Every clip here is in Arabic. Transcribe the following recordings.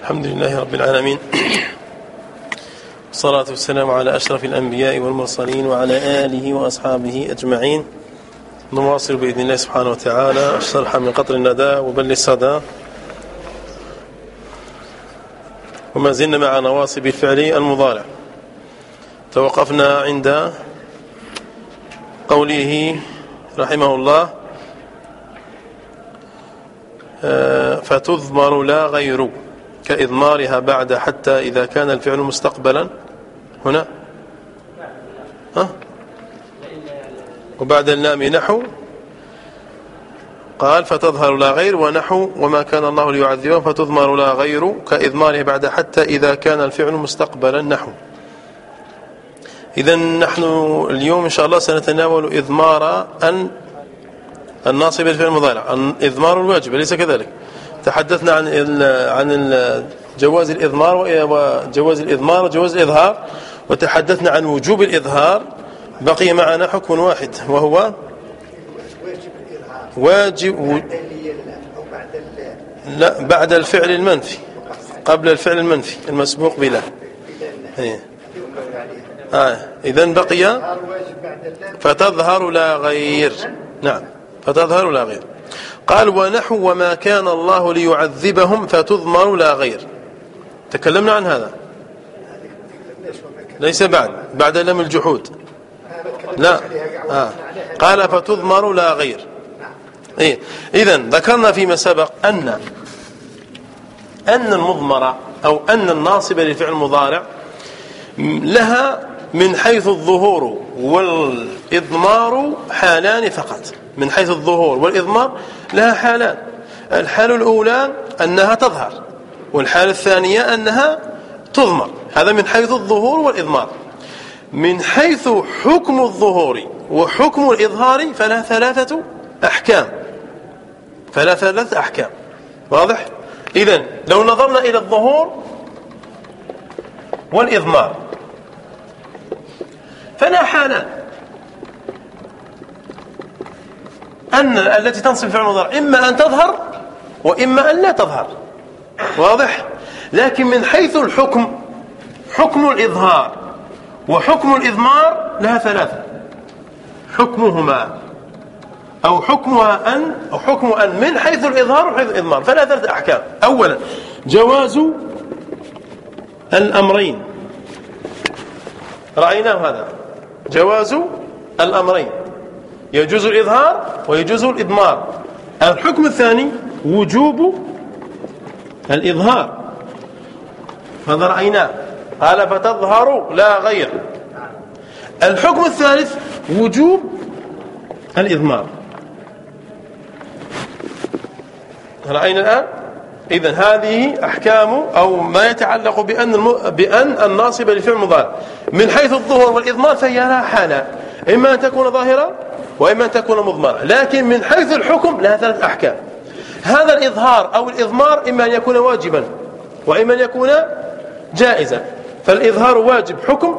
الحمد لله رب العالمين. والصلاة والسلام على أشرف الأنبياء والمرسلين وعلى آله وأصحابه أجمعين. نواصل بإذن الله سبحانه وتعالى الشرح من قطر الندى وبل الصدى. وما زلنا مع نواصب الفعل المضارع. توقفنا عند قوله رحمه الله فتضمر لا غير كإضمارها بعد حتى إذا كان الفعل مستقبلا. هنا. ها؟ وبعد اللام نحو. قال فتظهر لا غير ونحو وما كان الله ليعذبهم فتضمر لا غير كإضمارها بعد حتى إذا كان الفعل مستقبلا. نحو. إذا نحن اليوم إن شاء الله سنتناول إضمار أن الناصب في المضارع. إضمار الواجب ليس كذلك؟ تحدثنا عن عن جواز الإضمار وجواز الإضمار وجواز الإظهار وتحدثنا عن وجوب الإظهار. بقي معنا حكم واحد وهو واجب لا بعد الفعل المنفي قبل الفعل المنفي المسبوق بلا. إيه. آه. إذا بقي فتظهر لا غير. نعم. فتظهر لا غير. قال ونحو وما كان الله ليعذبهم فتضمر لا غير. تكلمنا عن هذا. ليس بعد بعد لم الجحود. لا. آه. قال فتضمر لا غير. إيه؟ إذا ذكرنا فيما سبق أن أن المضمرة أو أن الناصب لفعل المضارع لها من حيث الظهور والإضمار حالان فقط. من حيث الظهور والإضمار لها حالان. الحال الأولى أنها تظهر والحالة الثانية أنها تضمر. هذا من حيث الظهور والإضمار. من حيث حكم الظهور وحكم الإظهار فلا ثلاثة أحكام. فلا ثلاثة أحكام. واضح؟ إذا لو نظرنا إلى الظهور والإضمار فلا حالان أن التي تنصب فعل المضارع إما أن تظهر وإما أن لا تظهر. واضح؟ لكن من حيث الحكم حكم الإظهار وحكم الإضمار لها ثلاثة. حكمهما أو حكمها أن أو حكم أن من حيث الإظهار وحيث الإضمار. فلا ثلاثة أحكام. أولا جواز الأمرين. رأيناه هذا. جواز الأمرين. يجوز الإظهار ويجوز الإضمار الحكم الثاني وجوب الإظهار. هذا رأيناه قال فتظهر لا غير. الحكم الثالث وجوب الإضمار. رأينا الآن إذا هذه أحكام أو ما يتعلق بأن بأن الناصب لفعل مضارع من حيث الظهور والإضمار فهي لها حالة إما أن تكون ظاهرة وإما أن تكون مضمرة. لكن من حيث الحكم لها ثلاث أحكام. هذا الإظهار أو الإضمار إما أن يكون واجبا وإما أن يكون جائزا. فالإظهار واجب حكم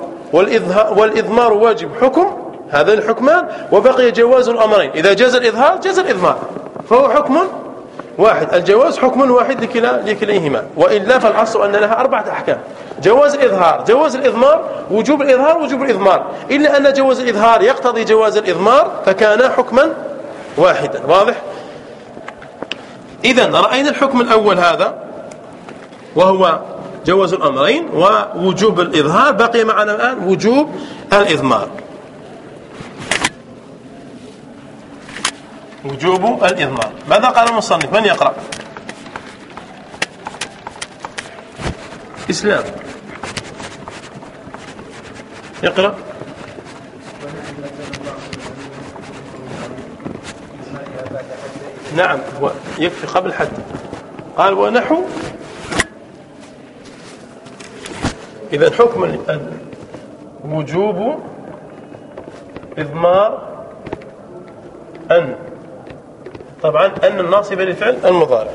والإضمار واجب حكم. هذا الحكمان. وبقي جواز الأمرين. إذا جاز الإظهار جاز الإضمار. فهو حكم واحد. الجواز حكم واحد لكلا لكليهما. وإلا فالأصل أن لها أربعة أحكام. جواز الإظهار. جواز الإضمار وجوب الإظهار وجوب الإضمار. إلا أن جواز الإظهار يقتضي جواز الإضمار فكان حكما واحدا. واضح؟ إذا رأينا الحكم الأول هذا وهو جواز الأمرين ووجوب الإظهار. بقي معنا الآن وجوب الإضمار. وجوب الإضمار. ماذا قال المصنف؟ من يقرأ؟ إسلام. اقرأ نعم يكفي قبل حد. قال ونحو. إذا حكم وجوب إضمار أن طبعا أن الناصب للفعل المضارع.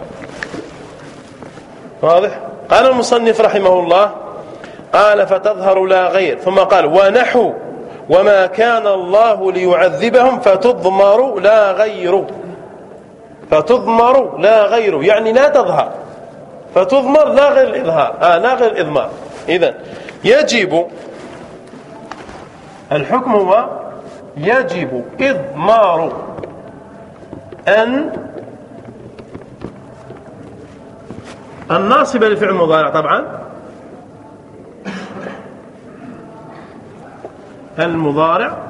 واضح؟ قال المصنف رحمه الله قال فتظهر لا غير. ثم قال ونحو وما كان الله ليعذبهم فتضمر لا غير. فتضمر لا غيره يعني لا تظهر. فتضمر لا غير الإظهار. آه لا غير الإضمار. إذا يجب الحكم هو يجب إضمار. أن الناصب للفعل المضارع طبعا. المضارع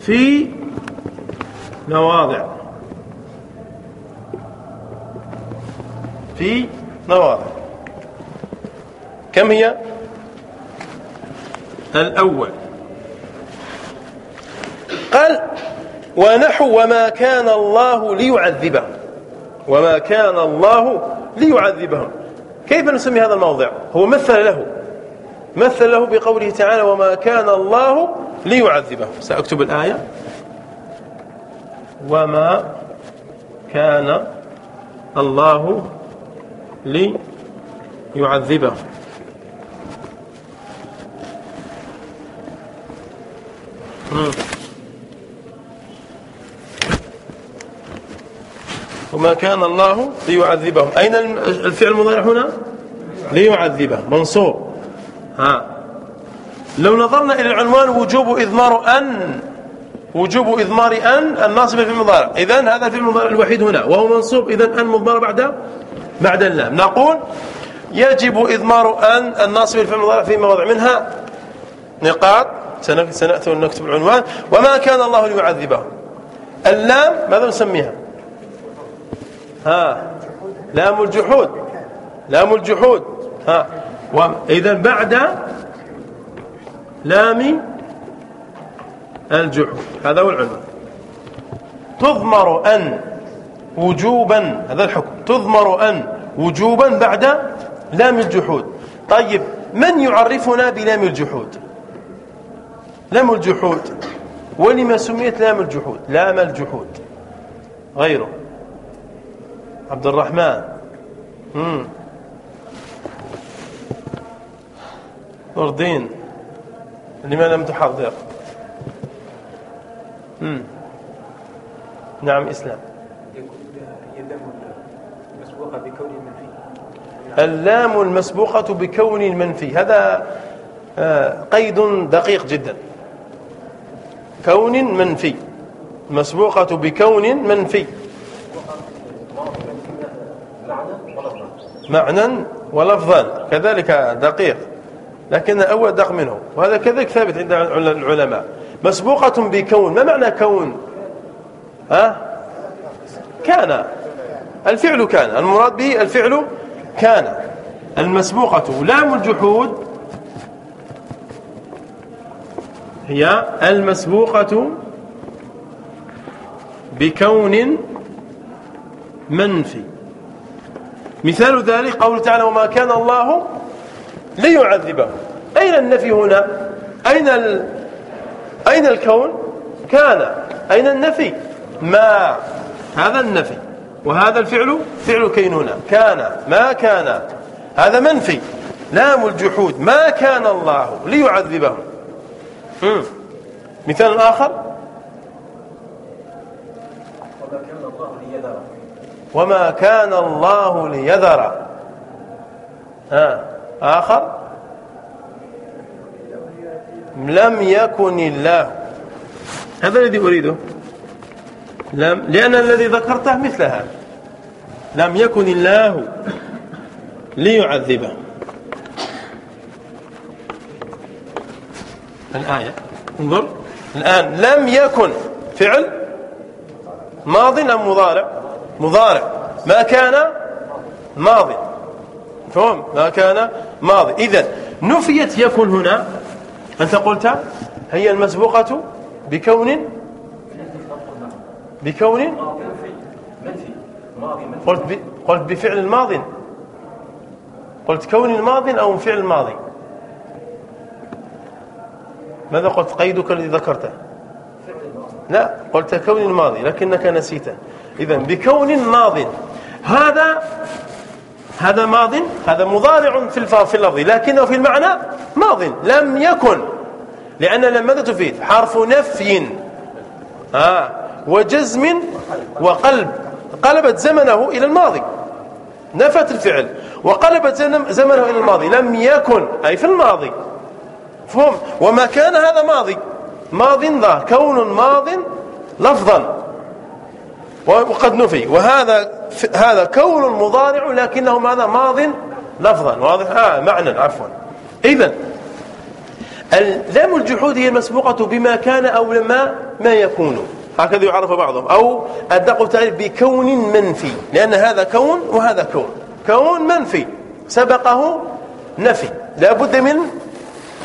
في مواضع. في مواضع. كم هي؟ الأول. قال ونحو وما كان الله ليعذبهم. وما كان الله ليعذبهم. كيف نسمي هذا الموضع؟ هو مثل له. مثل له بقوله تعالى وما كان الله ليعذبهم. سأكتب الآية. وما كان الله ليعذبهم. وما كان الله ليعذبهم. أين الفعل المضارع هنا؟ ليعذبه. منصوب. ها. لو نظرنا إلى العنوان وجوب إضمار أن وجوب إضمار أن الناصب في المضارع. إذن هذا في المضارع الوحيد هنا. وهو منصوب. إذن أن مضمر بعد بعد اللام. نقول يجب إضمار أن الناصب في المضارع في مواضع منها. نقاط. سنأتي ونكتب العنوان. وما كان الله ليعذبه. اللام ماذا نسميها؟ ها. لام الجحود لام الجحود ها. إذا بعد لام الجحود. هذا هو العنوان. تضمر أن وجوبا هذا الحكم. تضمر أن وجوبا بعد لام الجحود. طيب من يعرفنا بلام الجحود؟ لام الجحود. ولما سميت لام الجحود؟ لام الجحود. غيره. عبد الرحمن امم أردين لما لم تحضر. امم نعم إسلام. اللام المسبوقة بكون المنفي. هذا آه، قيد دقيق جدا. كون منفي. مسبوقة بكون منفي. معنى ولفظا كذلك دقيق لكن أول دق منه. وهذا كذلك ثابت عند العلماء. مسبوقة بكون ما معنى كون؟ ها؟ كان. الفعل كان. المراد به الفعل كان. المسبوقة لام الجحود هي المسبوقة بكون منفي. مثال ذلك قوله تعالى وما كان الله ليعذبه. أين النفي هنا؟ أين ال... أين الكون؟ كان. أين النفي؟ ما. هذا النفي. وهذا الفعل؟ فعل كين هنا. كان. ما كان. هذا منفي. لام الجحود. ما كان الله ليعذبهم. مثال آخر؟ وما كان الله ليذر. ها آخر. لم يكن الله. هذا الذي أريده. لم لأن الذي ذكرته مثلها. لم يكن الله ليعذبه. الآية. انظر. الآن لم يكن. فعل ماض أم مضارع؟ مضارع. ما كان ماضي. فهم ما كان ماضي. إذن نفيت يكن هنا. أنت قلت هي المسبوقة بكون بكون قلت قلت بفعل الماضي. قلت كون الماضي أو فعل الماضي ماذا قلت؟ قيدك الذي ذكرته. لا قلت كون الماضي لكنك نسيته. إذا بكون ماض. هذا هذا ماض هذا مضارع في في اللفظ لكنه في المعنى ماض لم يكن. لأن لم ماذا تفيد حرف نفي. آه وجزم وقلب. قلبت زمنه إلى الماضي. نفت الفعل. وقلبت زمنه إلى الماضي. لم يكن أي في الماضي. فهم وما كان هذا ماضي. ماض ظاهر كون ماض لفظا. وقد نفي. وهذا هذا كون مضارع لكنه ماذا؟ ماض لفظا. واضح؟ آه معنى عفوا. اذا لام الجحود هي المسبوقة بما كان أو لما ما يكون. هكذا يعرف بعضهم. أو أدق تعريف بكون منفي. لأن هذا كون وهذا كون. كون منفي. سبقه نفي. لا بد من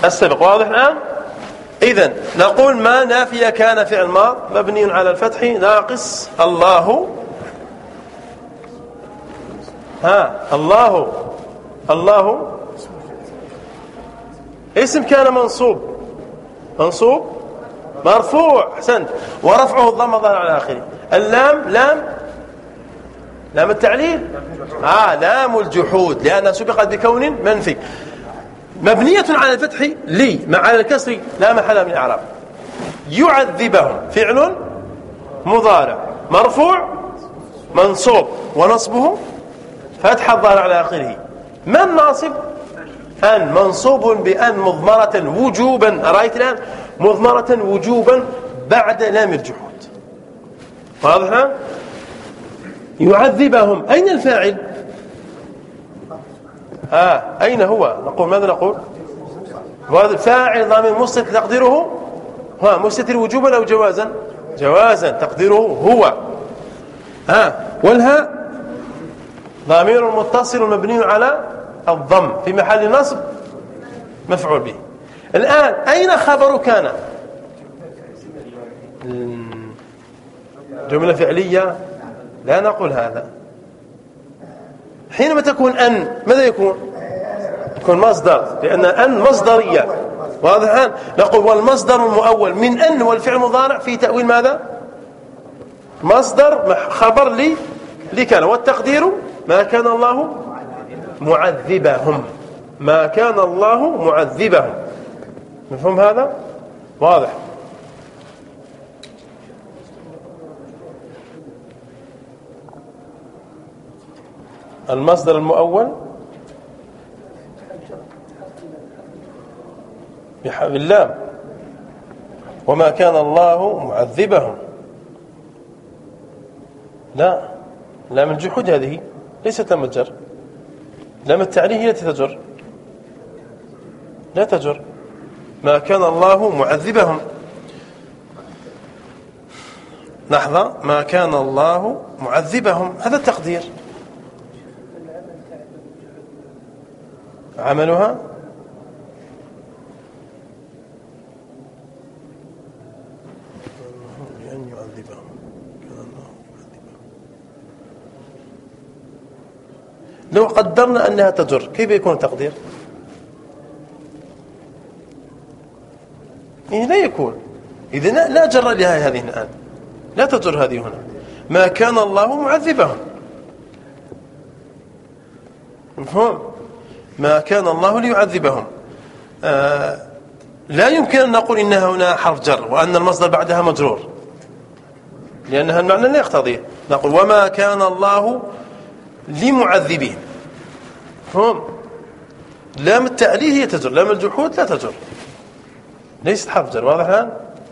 السبق. واضح الآن؟ إذا نقول ما نافية كان فعل ماض مبني على الفتح ناقص الله. ها الله الله. اسم كان منصوب. منصوب؟ مرفوع. أحسنت. ورفعه الضم ظهر على آخره. اللام لام؟ لام التعليل؟ آه لام الجحود. لانها سبقت بكون منفي. مبنية على الفتح لي مع على الكسر لا محل من الإعراب. يعذبهم. فعل مضارع. مرفوع منصوب. ونصبه فتح الظاهر على آخره. ما الناصب أن. منصوب بأن مضمرة وجوبا. أرأيت الآن؟ مضمرة وجوبا بعد لام الجحود. واضح؟ يعذبهم. أين الفاعل؟ آه أين هو؟ نقول ماذا نقول؟ الفاعل ضامن مستتر تقديره ها مستتر وجوبا أو جوازا؟ جوازا تقديره هو. ها آه والهاء ضمير متصل مبني على الضم في محل نصب مفعول به. الآن أين خبر كان؟ جملة فعلية لا نقول هذا. حينما تكون أن ماذا يكون؟ يكون مصدر لأن أن مصدرية. واضح الآن؟ نقول والمصدر المؤول من أن والفعل المضارع في تأويل ماذا؟ مصدر خبر لي لكان والتقدير ما كان الله معذبهم. ما كان الله معذبهم. مفهوم هذا؟ واضح. المصدر المؤول باللام وما كان الله معذبهم. لا لام الجحود هذه. ليست لام الجر لام التعليل هي التي تجر. لا تجر. ما كان الله معذبهم. لحظة. ما كان الله معذبهم. هذا التقدير. عملها؟ لو قدرنا أنها تجر كيف يكون التقدير؟ يعني لا يكون. إذا لا جر لها هذه الآن. لا تجر هذه هنا. ما كان الله معذبهم. مفهوم؟ ما كان الله ليعذبهم. آه لا يمكن أن نقول إنها هنا حرف جر وأن المصدر بعدها مجرور لأنها المعنى لا يقتضيه. نقول وما كان الله لمعذبين. هم لام التأليه هي تجر لام الجحود لا تجر. ليست حرف جر واضح الآن؟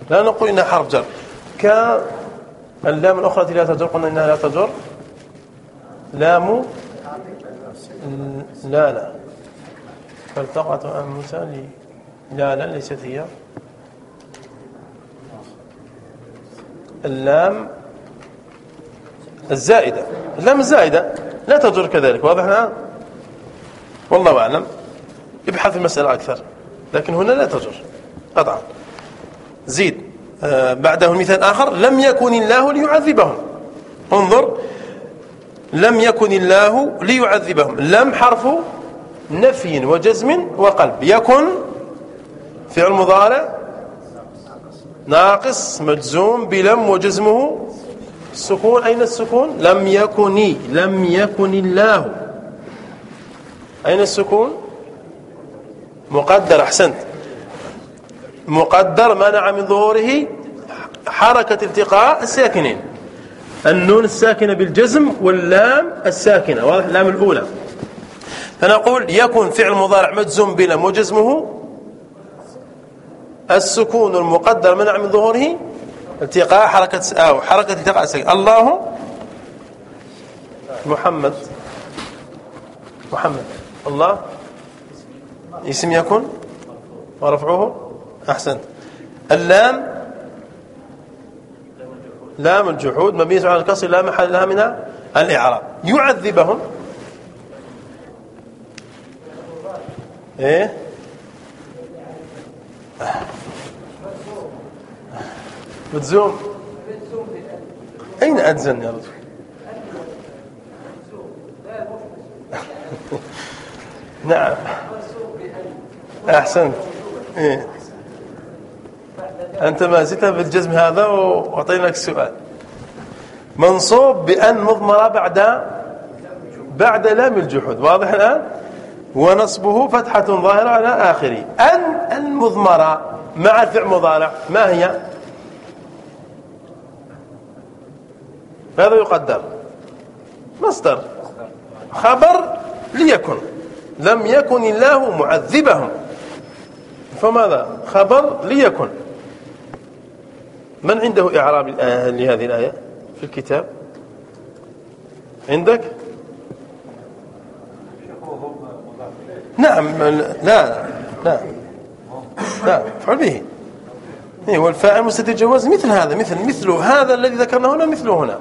لا نقول إنها حرف جر. كاللام الأخرى التي لا تجر قلنا إنها لا تجر. لام لا لا. فالتقط موسى لا لا ليست هي. اللام الزائدة. اللام الزائدة لا تجر كذلك واضح الآن؟ والله أعلم. ابحث المسألة أكثر لكن هنا لا تجر قطعا. زيد آه بعده مثال آخر. لم يكن الله ليعذبهم. انظر. لم يكن الله ليعذبهم. لم حرف نفي وجزم وقلب. يكن فعل مضارع ناقص مجزوم بلم وجزمه السكون أين السكون؟ لم يكن لم يكن الله. أين السكون؟ مقدر. أحسنت. مقدر منع من ظهوره حركة التقاء الساكنين. النون الساكنة بالجزم واللام الساكنة. واضح؟ اللام الأولى. فنقول يكون فعل مضارع مجزوم بلا وجزمه السكون المقدر منع من ظهوره التقاء حركة أو حركة التقاء ساكن الله محمد. محمد. الله. اسم يكون ورفعه أحسنت. اللام. لام الجحود. مبني على الكسر لا محل لها من الإعراب. يعذبهم. إيه؟ بتزوم. أين أدزن يا رجل؟ نعم. أحسنت. إيه. أنت ما زلت بالجزم هذا وأعطيناك السؤال. منصوب بأن مضمرة بعد بعد لام الجحود. واضح الآن؟ ونصبه فتحة ظاهرة على آخره. أن المضمرة مع الفعل مضارع. ما هي؟ ماذا يقدر. مصدر. خبر ليكن. لم يكن الله معذبهم. فماذا خبر ليكن. من عنده إعراب لهذه الآية في الكتاب؟ عندك؟ نعم لا لا لا فعل به. إيه، هو الفاعل مستتر جواز مثل هذا مثل مثله هذا الذي ذكرنا هنا مثله هنا.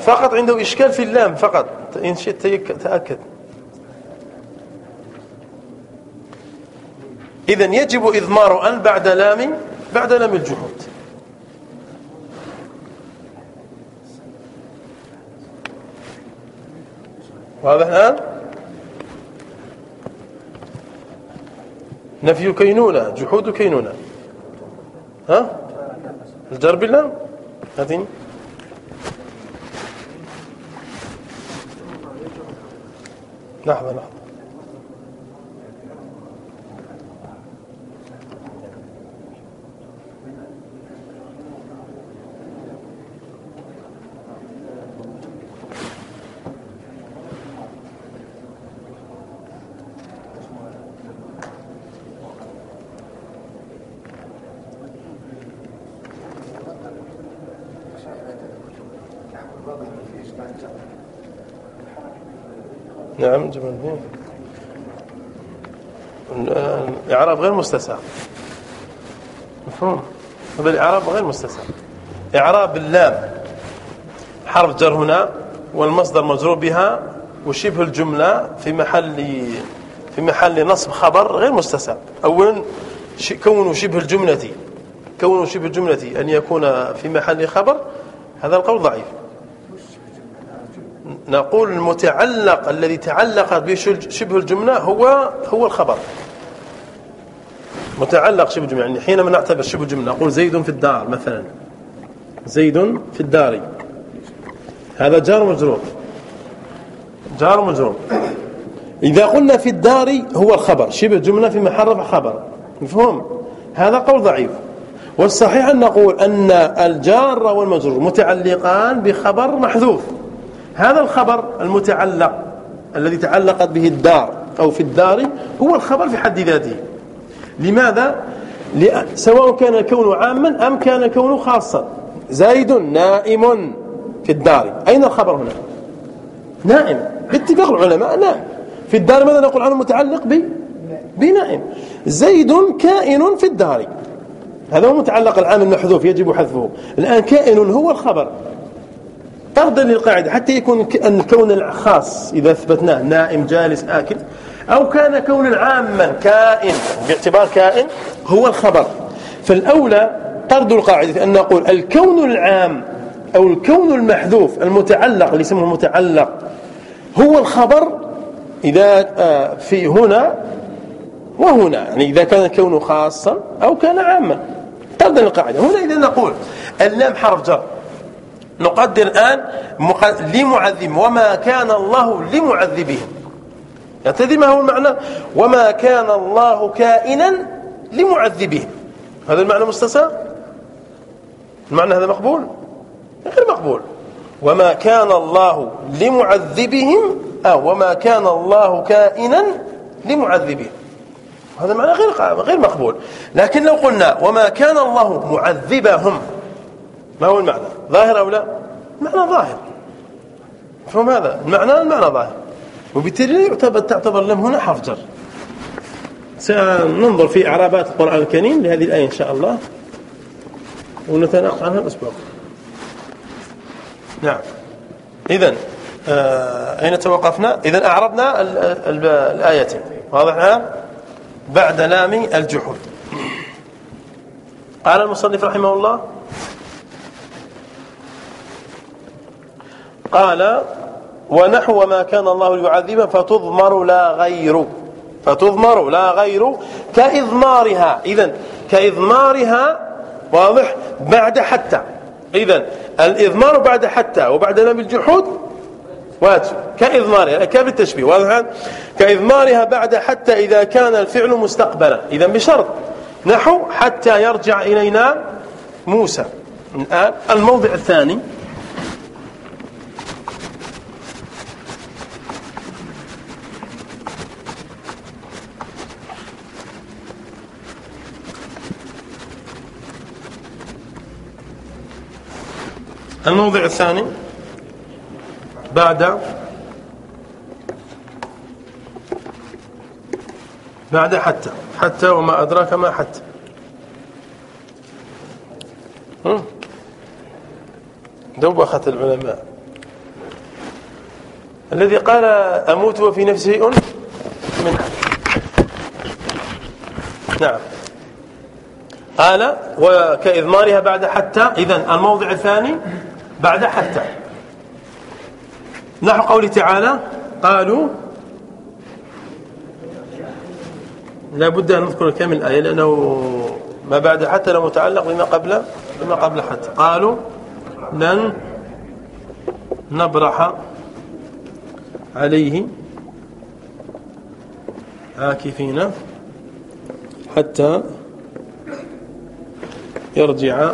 فقط عنده إشكال في اللام فقط. إن شئت تأكد. إذا يجب إضمار أن بعد لام بعد لام الجحود. واضح الآن؟ نفي كينونة جحود كينونة. ها؟ الجر بالله هاتين لحظة لحظة. نعم جمال الدين الإعراب غير مستساغ. مفهوم. هذا الإعراب غير مستساغ. إعراب اللام. حرف جر هنا والمصدر مجرور بها وشبه الجملة في محل في محل نصب خبر غير مستساغ. أولا كون شبه الجملة كون شبه الجملة أن يكون في محل خبر هذا القول ضعيف. نقول المتعلق الذي تعلقت به شبه الجملة هو هو الخبر. متعلق شبه الجملة يعني حينما نعتبر شبه الجملة نقول زيد في الدار مثلا. زيد في الدار. هذا جار مجرور. جار مجرور. إذا قلنا في الدار هو الخبر شبه الجملة في محل رفع خبر. مفهوم؟ هذا قول ضعيف. والصحيح أن نقول أن الجار والمجرور متعلقان بخبر محذوف. هذا الخبر المتعلق الذي تعلقت به الدار أو في الدار هو الخبر في حد ذاته. لماذا؟ سواء كان الكون عاما أم كان الكون خاصا. زايد نائم في الدار. أين الخبر هنا؟ نائم. باتفاق العلماء نائم. في الدار ماذا نقول عنه متعلق ب بنائم؟ زيد كائن في الدار. هذا هو متعلق العام المحذوف يجب حذفه. الآن كائن هو الخبر. طردا للقاعدة حتى يكون الكون الخاص إذا أثبتناه نائم جالس آكل أو كان كون عاما كائن باعتبار كائن هو الخبر. فالأولى طرد القاعدة أن نقول الكون العام أو الكون المحذوف المتعلق اللي اسمه المتعلق هو الخبر إذا آه، في هنا وهنا يعني إذا كان الكون خاصا أو كان عاما. طردا للقاعدة هنا إذا نقول اللام حرف جر. نقدر الآن لمعذب. وما كان الله لمعذبهم يعتذي ما هو المعنى؟ وما كان الله كائنا لمعذبهم هذا المعنى مستساغ؟ المعنى هذا مقبول؟ غير مقبول. وما كان الله لمعذبهم أو وما كان الله كائنا لمعذبهم هذا معنى غير غير مقبول. لكن لو قلنا وما كان الله معذبهم ما هو المعنى؟ ظاهر أو لا؟ المعنى ظاهر. فهم هذا؟ المعنى المعنى ظاهر. وبالتالي يعتبر تعتبر لم هنا حرف جر. سننظر في إعرابات القرآن الكريم لهذه الآية إن شاء الله. ونتناقش عنها الأسبوع. نعم. إذا آه أين توقفنا؟ إذا أعربنا الآيتين واضح؟ بعد لام الجحود. قال المصنف رحمه الله قال ونحو ما كان الله ليعذبه فتضمر لا غير. فتضمر لا غير كإضمارها. إذا كإضمارها واضح بعد حتى. إذا الإضمار بعد حتى وبعد لم الجحود واجب. كإضمارها كيف التشبيه؟ واضح؟ كإضمارها بعد حتى إذا كان الفعل مستقبلا. إذا بشرط. نحو حتى يرجع إلينا موسى. الآن الموضع الثاني. الموضع الثاني بعد بعد حتى. حتى وما أدراك ما حتى. دوبخة العلماء. الذي قال أموت وفي نفسي شيء من نعم. قال وكإضمارها بعد حتى. إذن الموضع الثاني بعد حتى. نحو قوله تعالى قالوا لا بد أن نذكر كامل الآية لأنه ما بعد حتى لو متعلق بما قبل بما قبل حتى. قالوا لن نبرح عليه عاكفين حتى يرجع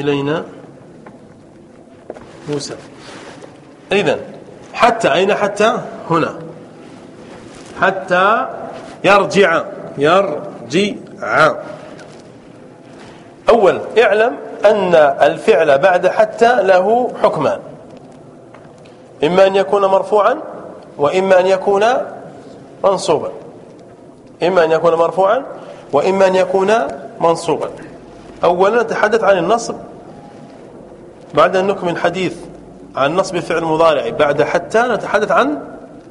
إلينا موسى. إذن حتى أين حتى؟ هنا. حتى يرجع يرجع. أول اعلم أن الفعل بعد حتى له حكمان. إما أن يكون مرفوعا وإما أن يكون منصوبا. إما أن يكون مرفوعا وإما أن يكون منصوبا. أولا نتحدث عن النصب. بعد أن نكمل الحديث عن نصب الفعل المضارع بعد حتى نتحدث عن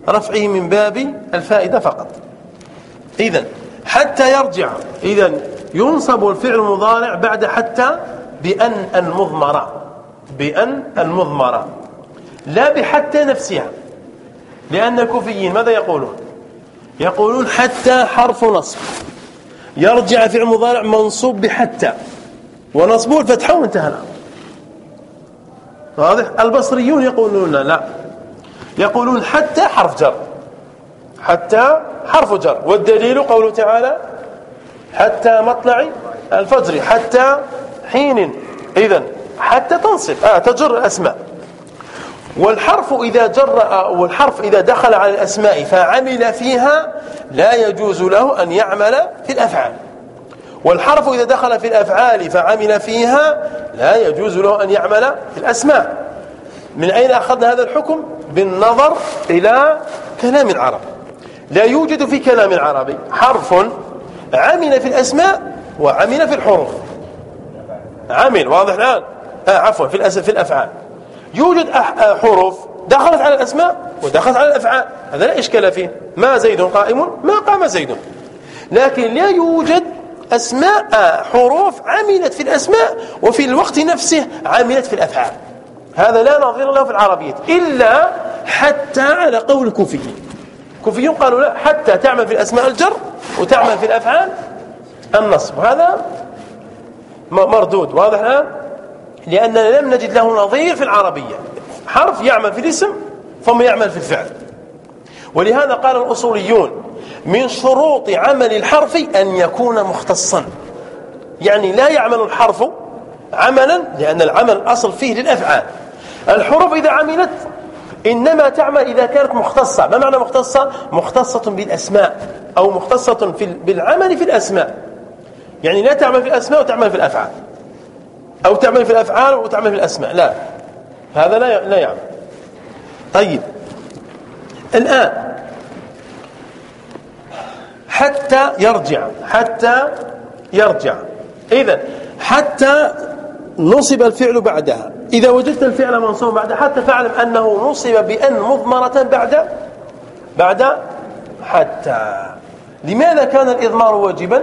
رفعه من باب الفائدة فقط. إذا حتى يرجع إذا ينصب الفعل المضارع بعد حتى بأن المضمرة بأن المضمرة لا بحتى نفسها. لأن الكوفيين ماذا يقولون؟ يقولون حتى حرف نصب. يرجع فعل مضارع منصوب بحتى ونصبه الفتحة وانتهى الأمر. واضح؟ البصريون يقولون لا. يقولون حتى حرف جر. حتى حرف جر. والدليل قوله تعالى حتى مطلع الفجر حتى حين. اذا حتى تنصب. آه تجر الأسماء. والحرف إذا جر والحرف إذا دخل على الأسماء فعمل فيها لا يجوز له أن يعمل في الأفعال. والحرف إذا دخل في الأفعال فعمل فيها لا يجوز له أن يعمل في الأسماء. من أين أخذنا هذا الحكم؟ بالنظر إلى كلام العرب. لا يوجد في كلام العربي حرف عمل في الأسماء وعمل في الحروف. عمل واضح الآن؟ آه عفوا في في الأفعال. يوجد حروف دخلت على الأسماء ودخلت على الأفعال. هذا لا إشكال فيه. ما زيد قائم؟ ما قام زيد. لكن لا يوجد أسماء حروف عملت في الأسماء وفي الوقت نفسه عملت في الأفعال. هذا لا نظير له في العربية إلا حتى على قول الكوفيين. الكوفيون قالوا لا حتى تعمل في الأسماء الجر وتعمل في الأفعال النصب. هذا مردود واضح الآن؟ لأننا لم نجد له نظير في العربية. حرف يعمل في الاسم ثم يعمل في الفعل. ولهذا قال الأصوليون من شروط عمل الحرف أن يكون مختصا. يعني لا يعمل الحرف عملا لأن العمل أصل فيه للأفعال. الحروف إذا عملت إنما تعمل إذا كانت مختصة. ما معنى مختصة؟ مختصة بالأسماء أو مختصة في بالعمل في الأسماء. يعني لا تعمل في الأسماء وتعمل في الأفعال. أو تعمل في الأفعال وتعمل في الأسماء. لا. هذا لا لا يعمل. طيب. الآن. حتى يرجع حتى يرجع. إذا حتى نصب الفعل بعدها. إذا وجدت الفعل منصوب بعد حتى فاعلم أنه نصب بأن مضمرة بعد بعد حتى. لماذا كان الإضمار واجبا؟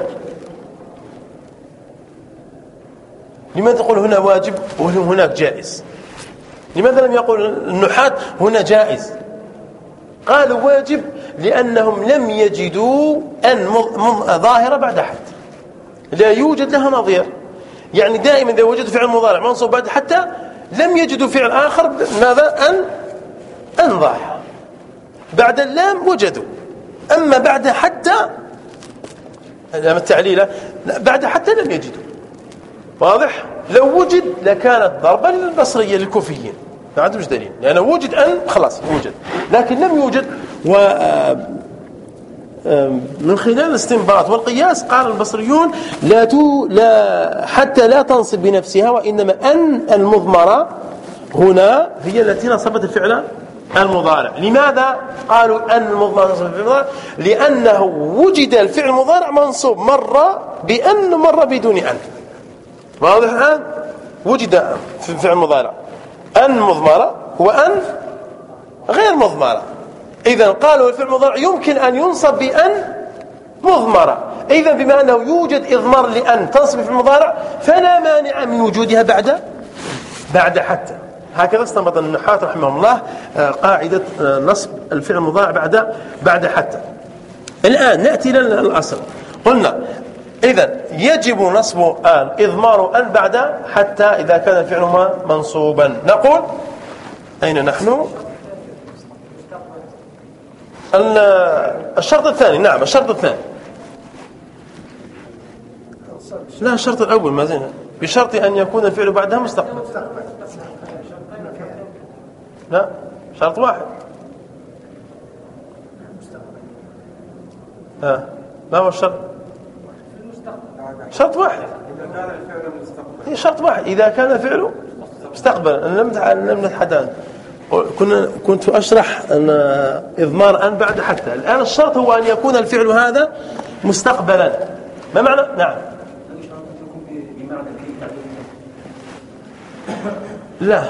لماذا تقول هنا واجب وهناك جائز؟ لماذا لم يقول النحاة هنا جائز؟ قالوا واجب لأنهم لم يجدوا أن ظاهرة بعد حد لا يوجد لها نظير. يعني دائما إذا وجدوا فعل مضارع منصوب بعد حتى لم يجدوا فعل آخر ماذا؟ أن أن ظاهر. بعد اللام وجدوا. أما بعد حتى لام التعليلة بعد حتى لم يجدوا. واضح؟ لو وجد لكانت ضربا للبصرية للكوفيين. ما عندهمش دليل لأنه وجد أن خلاص وجد. لكن لم يوجد. و آه، آه، من خلال الاستنباط والقياس قال البصريون لا تو لا حتى لا تنصب بنفسها وإنما أن المضمرة هنا هي التي نصبت الفعل المضارع. لماذا قالوا أن المضمرة نصبت الفعل المضارع؟ لأنه وجد الفعل المضارع منصوب. مرة بأن مرة بدون أن. واضح الآن؟ وجد في الفعل المضارع. أن مضمرة وأن غير مضمرة. إذا قالوا الفعل المضارع يمكن أن ينصب بأن مضمرة. إذا بما أنه يوجد إضمار لأن تنصب في المضارع فلا مانع من وجودها بعد بعد حتى. هكذا استنبط النحاة رحمه الله آه، قاعدة آه، نصب الفعل المضارع بعد بعد حتى. الآن نأتي إلى الأصل قلنا إذا يجب نصب آن إضمار أن بعد حتى إذا كان الفعل منصوبا. نقول أين نحن؟ الشرط الثاني نعم الشرط الثاني. لا الشرط الأول ما زين بشرط أن يكون الفعل بعدها مستقبل لا شرط واحد. ها ما هو الشرط؟ شرط واحد. هي شرط واحد. إذا كان الفعل مستقبلا. أنا لم لم نتحدث كنا كنت أشرح أن إضمار أن بعد حتى. الآن الشرط هو أن يكون الفعل هذا مستقبلا. ما معنى؟ نعم. لا.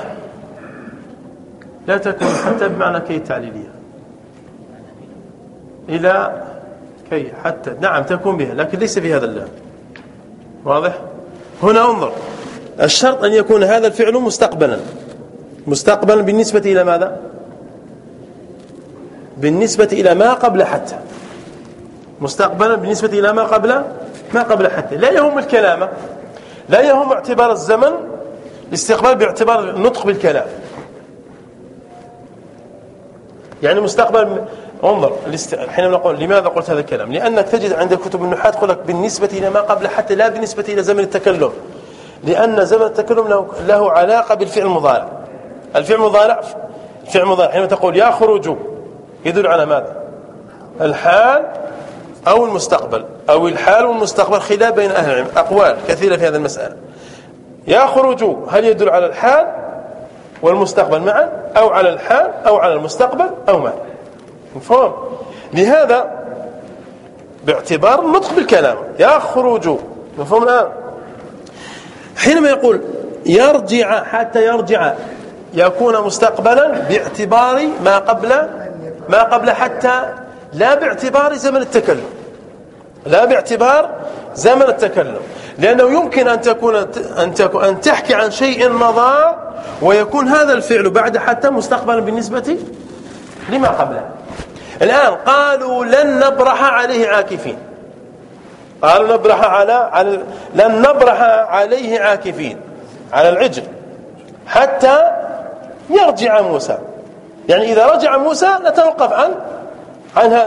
لا تكون حتى بمعنى كي تعليلية. إلى كي حتى. نعم تكون بها. لكن ليس في هذا اللام. واضح؟ هنا انظر. الشرط أن يكون هذا الفعل مستقبلا. مستقبلا بالنسبة إلى ماذا؟ بالنسبة إلى ما قبل حتى. مستقبلا بالنسبة إلى ما قبل ما قبل حتى. لا يهم الكلام لا يهم اعتبار الزمن الاستقبال باعتبار النطق بالكلام. يعني مستقبل انظر حينما نقول لماذا قلت هذا الكلام؟ لأنك تجد عند كتب النحاة تقول لك بالنسبة إلى ما قبل حتى لا بالنسبة إلى زمن التكلم. لأن زمن التكلم له, له علاقة بالفعل المضارع. الفعل المضارع الفعل المضارع. حينما تقول يخرج يدل على ماذا؟ الحال أو المستقبل. أو الحال والمستقبل خلاف بين أهل العلم. أقوال كثيرة في هذه المسألة. يخرج هل يدل على الحال والمستقبل معا؟ أو على الحال أو على المستقبل أو معا؟ مفهوم لهذا باعتبار النطق بالكلام يخرج مفهوم الآن؟ حينما يقول يرجع حتى يرجع يكون مستقبلا باعتبار ما قبل ما قبل حتى لا باعتبار زمن التكلم. لا باعتبار زمن التكلم. لأنه يمكن أن تكون أن تكون أن تحكي عن شيء مضى ويكون هذا الفعل بعد حتى مستقبلا بالنسبة لما قبله. الآن قالوا لن نبرح عليه عاكفين. قالوا نبرح على, على لن نبرح عليه عاكفين. على العجل. حتى يرجع موسى. يعني إذا رجع موسى نتوقف عن عن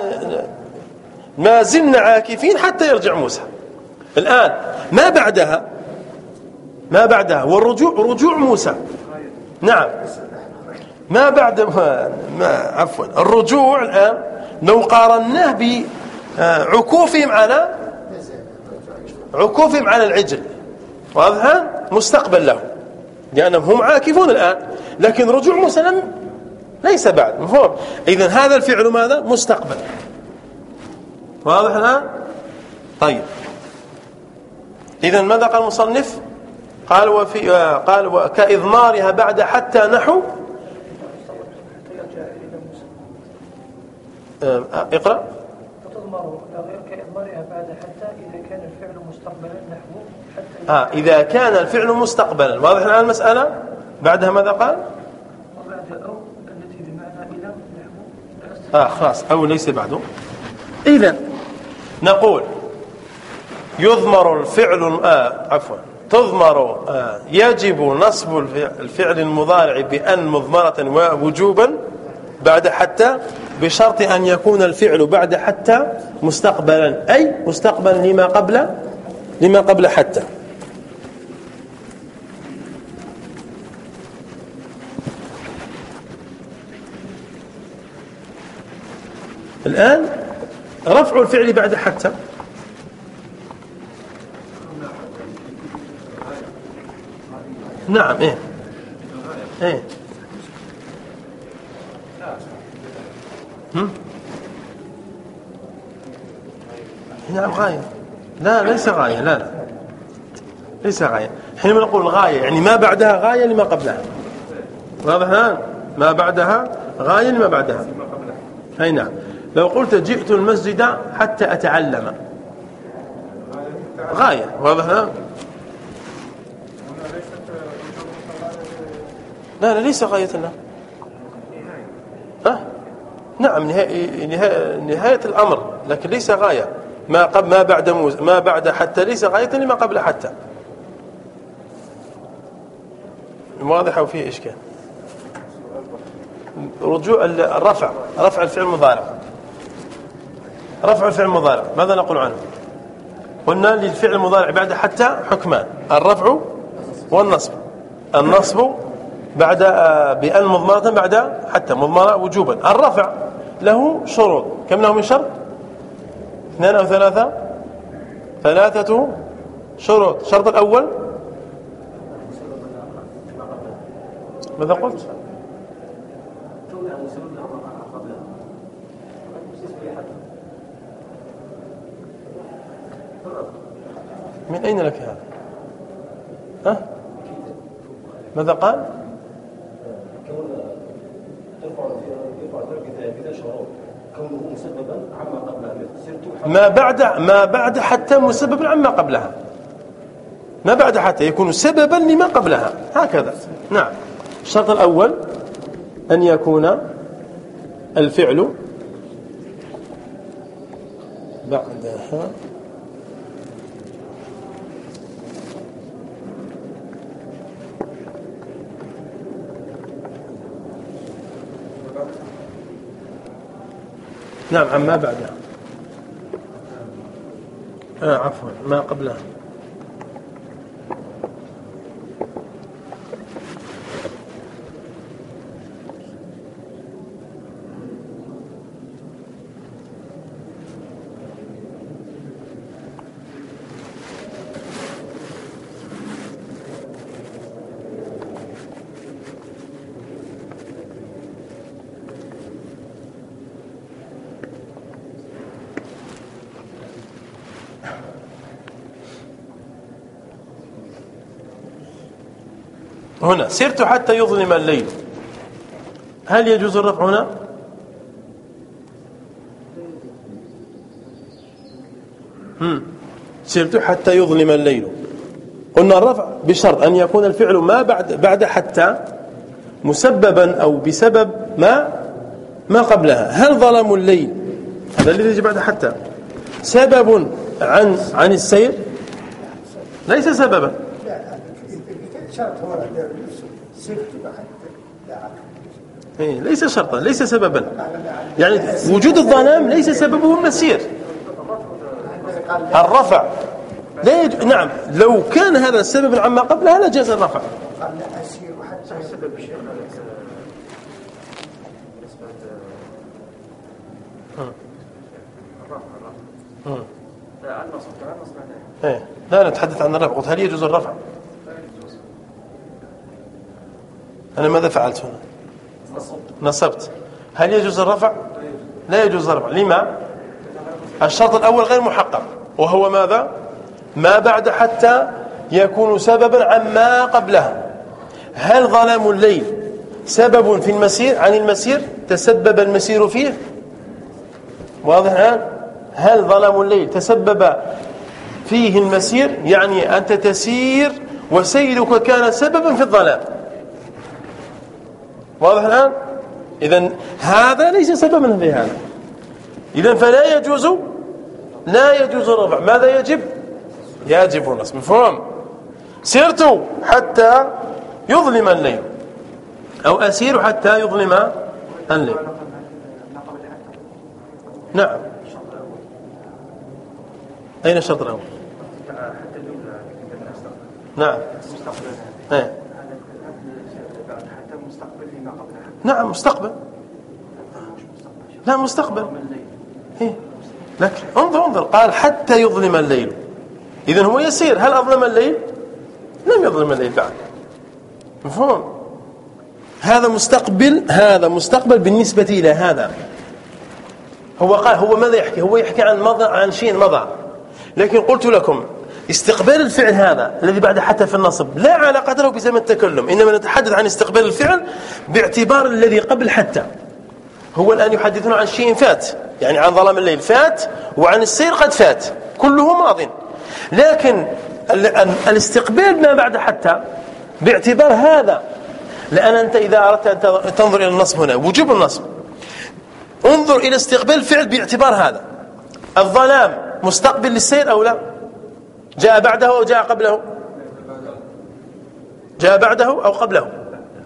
ما زلنا عاكفين حتى يرجع موسى. الآن ما بعدها ما بعدها. والرجوع رجوع موسى. نعم. ما بعد ما, ما عفوا الرجوع الآن لو قارناه بعكوفهم على عكوفهم على العجل. واضح؟ مستقبل له لأنهم هم عاكفون الآن. لكن رجوع موسى ليس بعد مفهوم؟ إذا هذا الفعل ماذا؟ مستقبل. واضح؟ الآن طيب. إذا ماذا قال المصنف؟ قال وفي قال وكإضمارها بعد حتى نحو اقرأ. فتضمر كإضمارها بعد حتى إذا كان الفعل مستقبلا نحو حتى آه إذا كان الفعل مستقبلا. واضح الآن المسألة؟ بعدها ماذا قال؟ وبعد أو التي بمعنى إلى نحو آه خلاص. أو ليس بعده. إذا نقول يضمر الفعل آه عفوا. تضمر آه يجب نصب الفعل المضارع بأن مضمرة وجوبا بعد حتى بشرط أن يكون الفعل بعد حتى مستقبلا. أي مستقبلا لما قبل لما قبل حتى. الآن رفع الفعل بعد حتى. نعم إيه. إيه. نعم غاية لا ليس غاية لا لا. ليس غاية. حينما نقول غاية يعني ما بعدها غاية لما قبلها. واضح الآن؟ ما بعدها غاية لما بعدها. أي نعم. لو قلت جئت المسجد حتى أتعلم. غاية. واضح الآن؟ لا لا ليس غاية أه؟ نعم نهاية, نهاية, الأمر لكن ليس غاية. ما قبل ما بعد موز ما بعد حتى ليس غاية لما قبل حتى. واضح وفيه إشكال؟ رجوع الرفع رفع الفعل المضارع رفع الفعل المضارع ماذا نقول عنه؟ قلنا للفعل المضارع بعد حتى حكمان. الرفع والنصب. النصب بعد آه، بأن مضمرة بعد حتى مضمرة وجوبا. الرفع له شروط. كم له من شرط؟ اثنان أو ثلاثة؟ ثلاثة شروط. الشرط الأول؟ ماذا قلت؟ من أين لك هذا؟ ها؟ ماذا قال؟ ما بعد ما بعد حتى مسببا عما قبلها. ما بعد حتى يكون سببا لما قبلها. هكذا. نعم. الشرط الأول أن يكون الفعل بعدها نعم عما بعدها. آه عفوا ما قبلها. سرت حتى يظلم الليل. هل يجوز الرفع هنا؟ هم. سرت حتى يظلم الليل. قلنا الرفع بشرط أن يكون الفعل ما بعد بعد حتى مسببا أو بسبب ما ما قبلها. هل ظلم الليل؟ هذا الذي يجي بعد حتى. سبب عن عن السير؟ ليس سببا. إيه ليس شرطا ليس سببا. يعني وجود الظلام ليس سببه المسير. الرفع. لا يج... نعم لو كان هذا السبب عما قبلها لجاز الرفع. إيه لا نتحدث عن الرفع. قلت هل يجوز الرفع؟ أنا ماذا فعلت هنا؟ نصبت. هل يجوز الرفع؟ لا يجوز الرفع. لما؟ الشرط الأول غير محقق وهو ماذا؟ ما بعد حتى يكون سببا عما قبلها. هل ظلام الليل سبب في المسير؟ عن المسير؟ تسبب المسير فيه؟ واضح الآن؟ هل ظلام الليل تسبب فيه المسير؟ يعني أنت تسير وسيرك كان سببا في الظلام. واضح الآن؟ إذا هذا ليس سببا في هذا إذا فلا يجوز لا يجوز الرفع. ماذا يجب؟ يجب النصب. مفهوم؟ سرت حتى يظلم الليل. أو أسير حتى يظلم الليل. نعم. أين الشرط الأول؟ نعم. إيه. نعم مستقبل. لا مستقبل. إيه؟ لكن انظر انظر. قال حتى يظلم الليل. إذن هو يسير. هل أظلم الليل؟ لم يظلم الليل بعد. مفهوم؟ هذا مستقبل هذا مستقبل بالنسبة إلى هذا. هو قال هو ماذا يحكي؟ هو يحكي عن مضى عن شيء مضى. لكن قلت لكم استقبال الفعل هذا الذي بعد حتى في النصب لا علاقة له بزمن التكلم إنما نتحدث عن استقبال الفعل باعتبار الذي قبل حتى. هو الآن يحدثنا عن شيء فات يعني عن ظلام الليل فات وعن السير قد فات كله ماض. لكن الاستقبال ما بعد حتى باعتبار هذا لأن أنت إذا أردت أن تنظر إلى النصب هنا وجوب النصب. انظر إلى استقبال الفعل باعتبار هذا. الظلام مستقبل للسير أو لا؟ جاء بعده أو جاء قبله؟ جاء بعده أو قبله.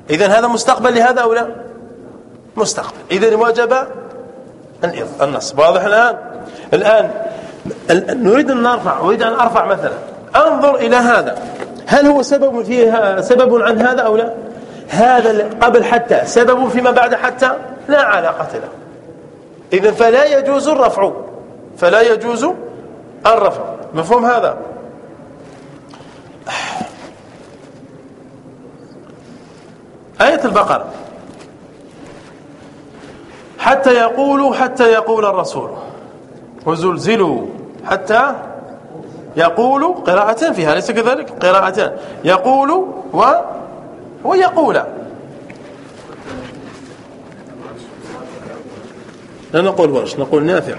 إذن هذا مستقبل لهذا أو لا؟ مستقبل. إذن وجب النصب واضح الآن؟ الآن نريد أن نرفع أريد أن أرفع مثلا. أنظر إلى هذا. هل هو سبب فيها سبب عن هذا أو لا؟ هذا قبل حتى. سبب فيما بعد حتى؟ لا علاقة له. إذن فلا يجوز الرفع. فلا يجوز الرفع. مفهوم هذا؟ آية البقرة. حتى يقولوا حتى يقول الرسول. وزلزلوا. حتى يقول قراءة فيها ليس كذلك؟ قراءتان. يقول و ويقول. لا نقول ورش نقول نافع.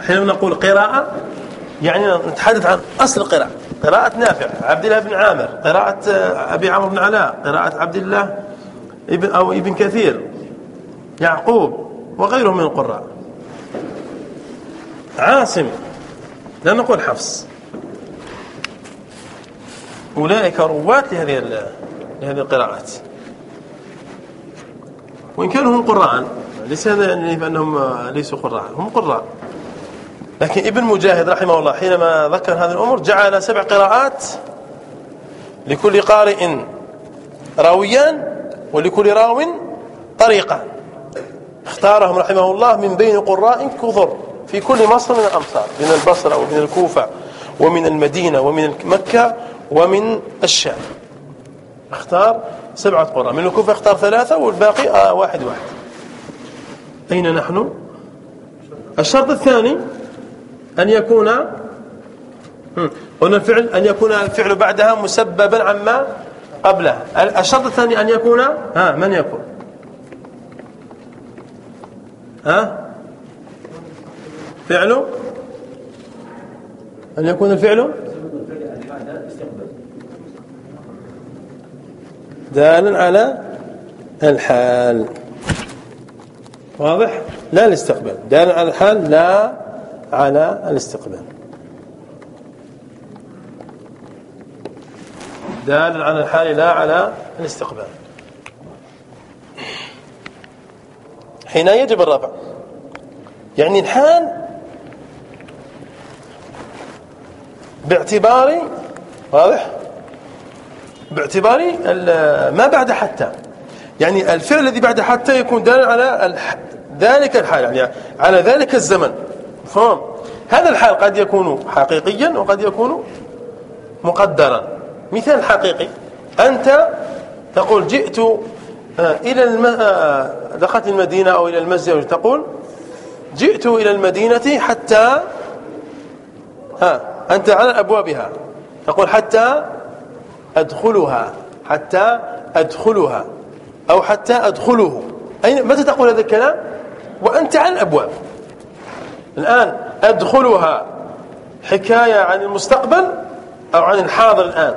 حينما نقول قراءة يعني نتحدث عن أصل القراءة. قراءة نافع عبد الله بن عامر قراءة أبي عمرو بن علاء قراءة عبد الله ابن أو ابن كثير يعقوب وغيرهم من القراء. عاصم لا نقول حفص. أولئك رواة لهذه لهذه القراءات. وإن كانوا هم قراء ليس هذا يعني بأنهم ليسوا قراء هم قراء. لكن ابن مجاهد رحمه الله حينما ذكر هذه الأمور جعل سبع قراءات لكل قارئ راويان ولكل راو طريقة. اختارهم رحمه الله من بين قراء كثر في كل مصر من الأمصار من البصرة ومن الكوفة ومن المدينة ومن مكة ومن الشام. اختار سبعة قراء من الكوفة اختار ثلاثة والباقي آه واحد واحد. أين نحن؟ الشرط الثاني أن يكون هنا الفعل أن يكون الفعل بعدها مسببا عما قبله الشرط الثاني أن يكون ها من يكون؟ ها؟ فعله؟ أن يكون الفعل دالا على الحال. واضح؟ لا الاستقبال. دالا على الحال لا على الاستقبال. دال على الحال لا على الاستقبال. حين يجب الرفع. يعني الحال باعتبار واضح؟ باعتبار ما بعد حتى. يعني الفعل الذي بعد حتى يكون دالا على ذلك الحال. يعني على ذلك الزمن. فهم هذا الحال قد يكون حقيقيا وقد يكون مقدرا. مثال حقيقي أنت تقول جئت آه، إلى الم... آه، دخلت المدينة أو إلى المسجد تقول جئت إلى المدينة حتى ها أنت على أبوابها. تقول حتى أدخلها حتى أدخلها أو حتى أدخله. أين متى تقول هذا الكلام؟ وأنت على الأبواب. الآن أدخلها حكاية عن المستقبل أو عن الحاضر الآن؟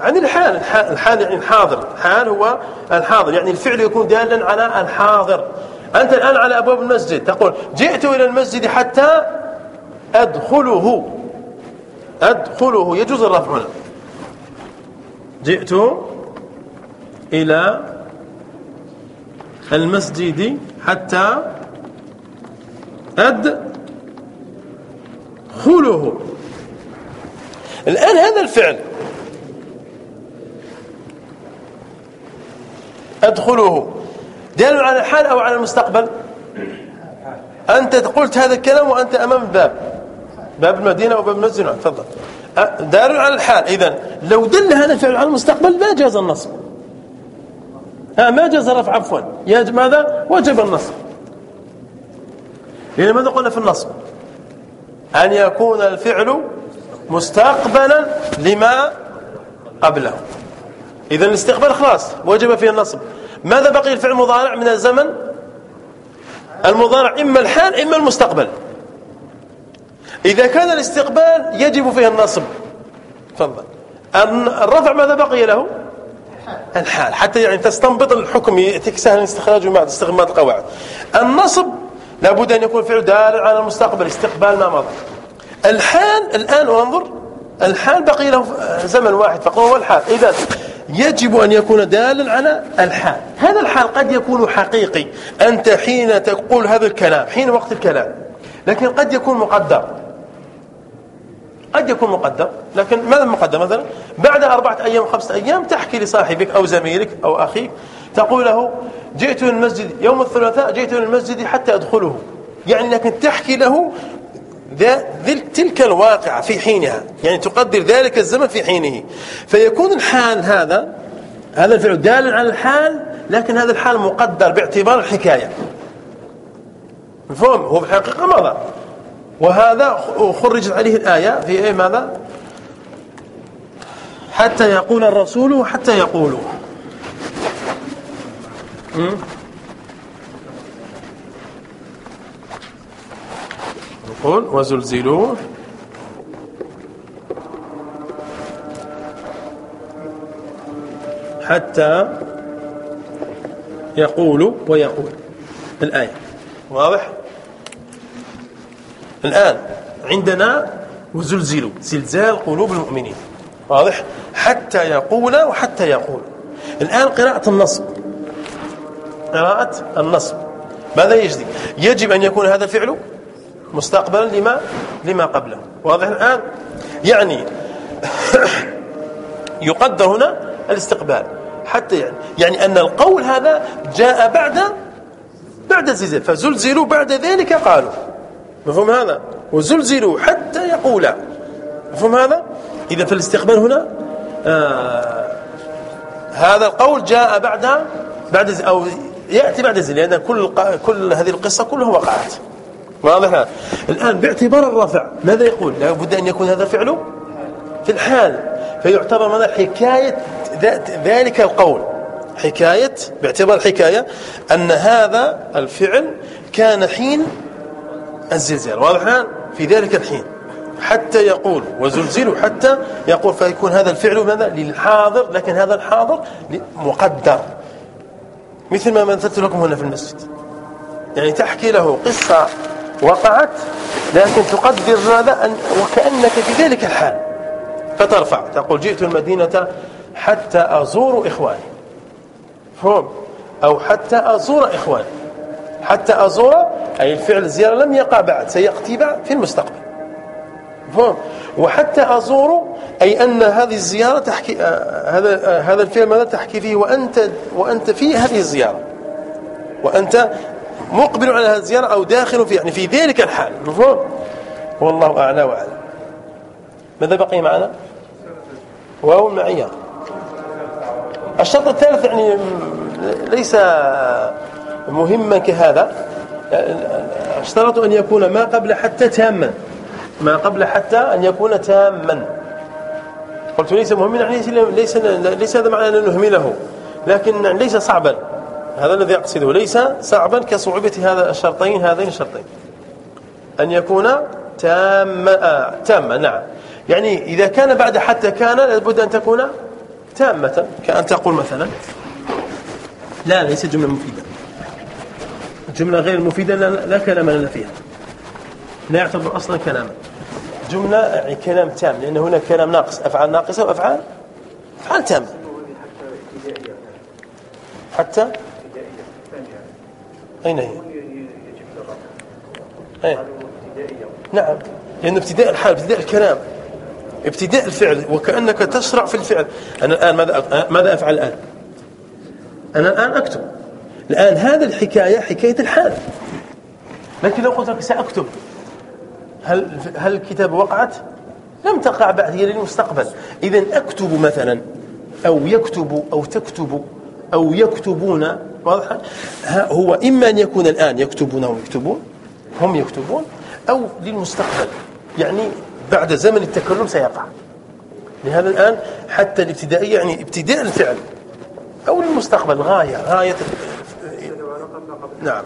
عن الحال الحال يعني الحاضر. الحال هو الحاضر يعني الفعل يكون دالا على الحاضر. أنت الآن على أبواب المسجد تقول جئت إلى المسجد حتى أدخله. أدخله يجوز الرفع هنا. جئت إلى المسجد حتى أدخله الآن هذا الفعل. أدخله دال على الحال أو على المستقبل. أنت قلت هذا الكلام وأنت أمام الباب باب المدينة وباب المسجد. تفضل. دال على الحال. إذا لو دل هذا الفعل على المستقبل ما جاز النصب. ما جاز رفع عفوا. ماذا؟ وجب النصب. لأن ماذا قلنا في النصب؟ أن يكون الفعل مستقبلا لما قبله. إذا الاستقبال خلاص وجب فيه النصب. ماذا بقي الفعل المضارع من الزمن؟ المضارع إما الحال إما المستقبل. إذا كان الاستقبال يجب فيه النصب. تفضل. الرفع ماذا بقي له؟ الحال. حتى يعني تستنبط الحكم يأتيك سهل استخراجه بعد استخدام القواعد النصب لابد أن يكون فعل دال على المستقبل استقبال ما مضى الحال الآن انظر الحال بقي له زمن واحد فقط هو الحال. إذا يجب أن يكون دالا على الحال. هذا الحال قد يكون حقيقي. أنت حين تقول هذا الكلام حين وقت الكلام لكن قد يكون مقدر قد يكون مقدر لكن ماذا المقدر مثلا بعد أربعة أيام خمسة أيام تحكي لصاحبك أو زميلك أو أخيك تقول له جئت إلى المسجد يوم الثلاثاء جئت إلى المسجد حتى أدخله. يعني لكن تحكي له تلك الواقعة في حينها. يعني تقدر ذلك الزمن في حينه. فيكون الحال هذا هذا الفعل دال على الحال لكن هذا الحال مقدر باعتبار الحكاية. مفهوم؟ هو في الحقيقة ماذا وهذا خرجت عليه الآية في إيه ماذا؟ حتى يقول الرسول حتى يقولوا نقول وزلزلوا. حتى يقول ويقول. الآية. واضح؟ الآن عندنا وزلزلوا زلزال قلوب المؤمنين. واضح؟ حتى يقول وحتى يقول. الآن قراءة النصب. قراءة النصب. ماذا يجدي يجب أن يكون هذا الفعل مستقبلا لما لما قبله. واضح الآن؟ يعني يقدر هنا الاستقبال. حتى يعني يعني أن القول هذا جاء بعد بعد الزلزال فزلزلوا بعد ذلك قالوا. مفهوم هذا؟ وزلزلوا حتى يقولا. مفهوم هذا؟ إذا في الاستقبال هنا آه هذا القول جاء بعد بعد أو يأتي بعد الزلزال لأن كل كل هذه القصة كلها وقعت. واضح الآن باعتبار الرفع ماذا يقول؟ لابد أن يكون هذا فعله في الحال. فيعتبر ماذا؟ حكاية ذلك القول. حكاية باعتبار الحكاية أن هذا الفعل كان حين الزلزال. واضح الآن في ذلك الحين. حتى يقول وزلزلوا حتى يقول فيكون هذا الفعل ماذا؟ للحاضر لكن هذا الحاضر مقدر مثل ما مثلت لكم هنا في المسجد. يعني تحكي له قصة وقعت لكن تقدر ماذا؟ أن وكأنك في ذلك الحال. فترفع تقول جئت المدينة حتى أزور إخواني. فهم أو حتى أزور إخواني. حتى أزور أي الفعل الزيارة لم يقع بعد سيأتي بعد في المستقبل. وحتى أزور أي أن هذه الزيارة تحكي آه، هذا آه، هذا الفعل ماذا تحكي فيه؟ وأنت وأنت في هذه الزيارة. وأنت مقبل على هذه الزيارة أو داخل في يعني في ذلك الحال. مفهوم؟ والله أعلى وأعلم ماذا بقي معنا؟ واو المعية الشرط الثالث يعني ليس مهما كهذا. اشترطوا أن يكون ما قبل حتى تاما. ما قبل حتى أن يكون تاما. قلت ليس مهما يعني ليس ليس هذا معنى أن نهمله لكن ليس صعبا. هذا الذي أقصده ليس صعبا كصعوبة هذا الشرطين هذين الشرطين. أن يكون تاما تاما نعم. يعني إذا كان بعد حتى كان لابد أن تكون تامة. كأن تقول مثلا لا ليس جملة مفيدة. جملة غير مفيدة لا كلام لنا فيها. لا يعتبر أصلا كلاما جملة يعني كلام تام لأن هناك كلام ناقص. أفعال ناقصة وأفعال أفعال تامة. حتى؟ أين هي؟ أين؟ نعم. لأن ابتداء الحال ابتداء الكلام ابتداء الفعل وكأنك تشرع في الفعل. أنا الآن ماذا ماذا أفعل الآن؟ أنا الآن أكتب. الآن هذا الحكاية حكاية الحال. لكن لو قلت لك سأكتب. هل هل الكتابة وقعت؟ لم تقع بعد هي للمستقبل. إذا أكتب مثلا أو يكتب أو تكتب أو يكتبون واضح؟ هو إما أن يكون الآن يكتبون هم يكتبون هم يكتبون أو للمستقبل. يعني بعد زمن التكلم سيقع. لهذا الآن حتى الابتدائية يعني ابتداء الفعل أو المستقبل غاية غاية. نعم.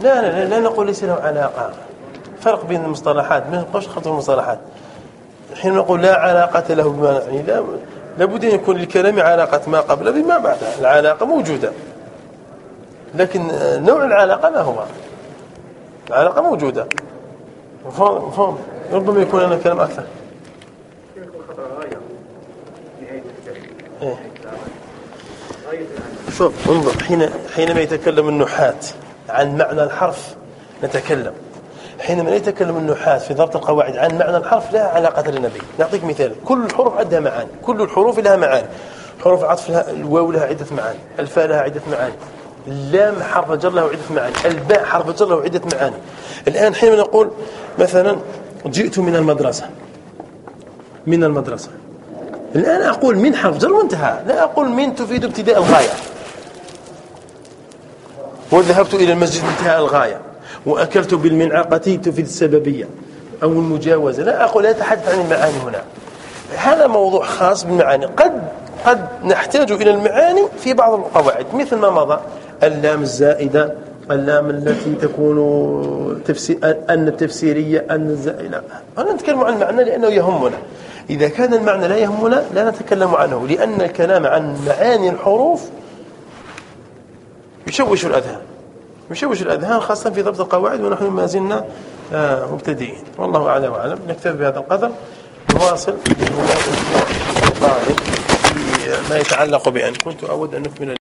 لا لا لا, لا نقول ليس له علاقة. فرق بين المصطلحات ما نقولش خطر المصطلحات. حين نقول لا علاقة له بما يعني لا لابد أن يكون للكلام علاقة ما قبل بما بعد. العلاقة موجودة. لكن نوع العلاقة ما هو؟ العلاقة موجودة. مفهوم؟ ربما يكون لنا كلام أكثر. إيه. شوف انظر حين حينما يتكلم النحاة عن معنى الحرف نتكلم. حينما يتكلم النحاة في ضبط القواعد عن معنى الحرف لا علاقة به نعطيك مثال. كل الحروف عندها معاني. كل الحروف لها معاني. حروف العطف لها الواو لها عدة معاني. الفاء لها عدة معاني. اللام حرف جر له عدة معاني. الباء حرف جر له عدة معاني. الآن حينما نقول مثلا جئت من المدرسة. من المدرسة. الآن أقول من حرف جر وانتهى. لا أقول من تفيد ابتداء الغاية. وذهبت إلى المسجد انتهاء الغاية. وأكلت بالمنعقة تفيد السببية أو المجاوزة. لا أقول لا أتحدث عن المعاني هنا. هذا موضوع خاص بالمعاني. قد قد نحتاج إلى المعاني في بعض القواعد مثل ما مضى اللام الزائدة اللام التي تكون تفسير أن التفسيرية أن الزائدة أنا نتكلم عن المعنى لأنه يهمنا. إذا كان المعنى لا يهمنا لا نتكلم عنه لأن الكلام عن معاني الحروف يشوش الأذهان. يشوش الأذهان خاصة في ضبط القواعد ونحن ما زلنا آه، مبتدئين والله أعلم وأعلم نكتفي بهذا القدر نواصل ما يتعلق بأن كنت أود أن نكمل